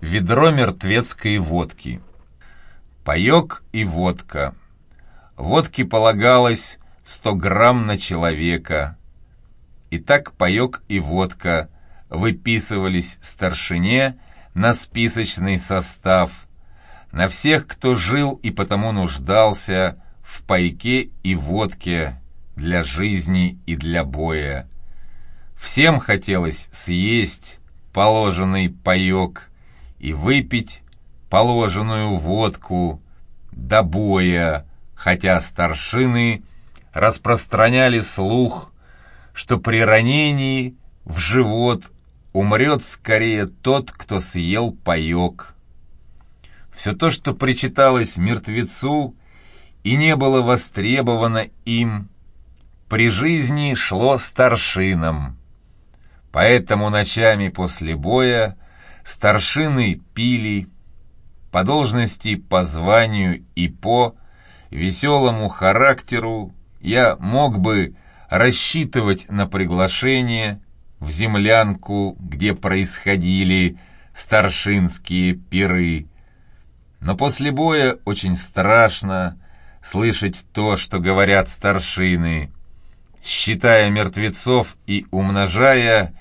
Ведро мертвецкой водки. Паёк и водка. Водки полагалось сто грамм на человека. И так паёк и водка выписывались старшине на списочный состав, на всех, кто жил и потому нуждался в пайке и водке для жизни и для боя. Всем хотелось съесть положенный паёк, и выпить положенную водку до боя, хотя старшины распространяли слух, что при ранении в живот умрет скорее тот, кто съел паек. Все то, что причиталось мертвецу и не было востребовано им, при жизни шло старшинам. Поэтому ночами после боя Старшины пили, по должности, по званию и по веселому характеру я мог бы рассчитывать на приглашение в землянку, где происходили старшинские пиры. Но после боя очень страшно слышать то, что говорят старшины, считая мертвецов и умножая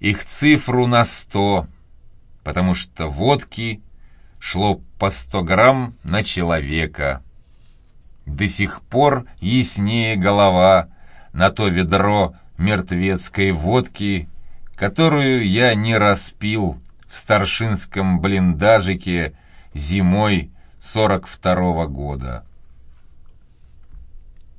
их цифру на сто – потому что водки шло по сто грамм на человека. До сих пор яснее голова на то ведро мертвецкой водки, которую я не распил в старшинском блиндажике зимой сорок второго года.